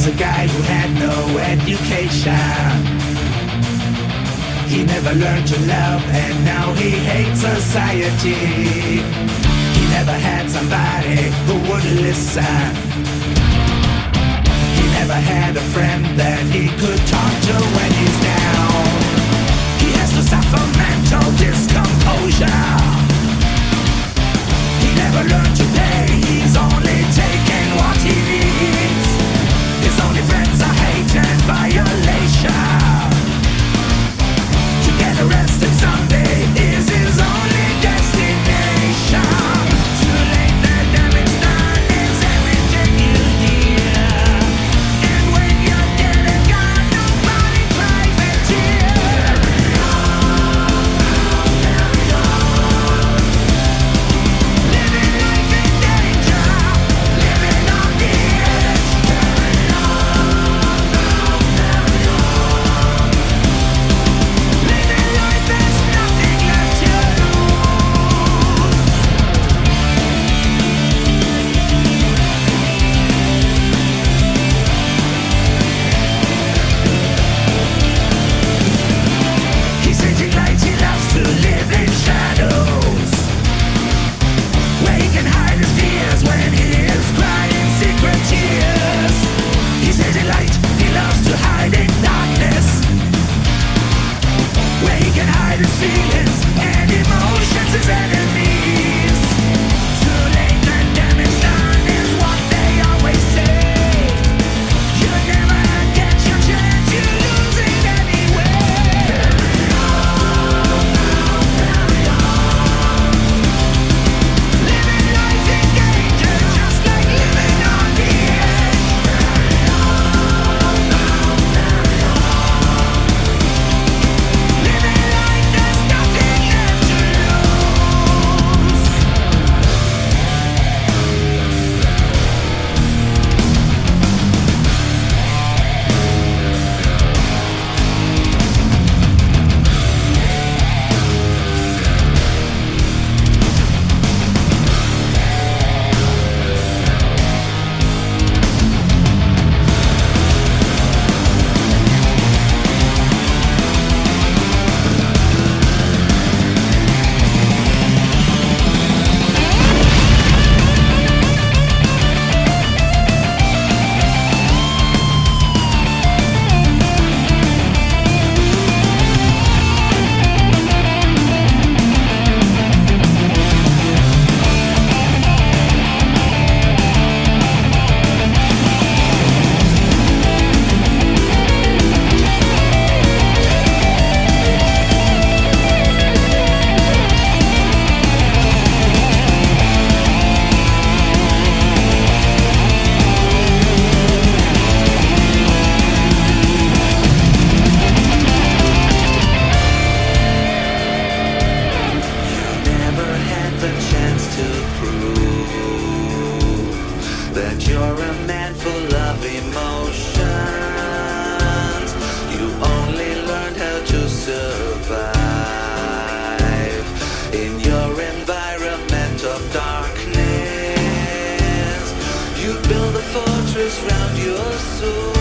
was a guy who had no education. He never learned to love and now he hates society. He never had somebody who would listen. He never had a friend that he could talk to when he's down. that you're a man full of emotions. You only learned how to survive in your environment of darkness. You build a fortress round your soul.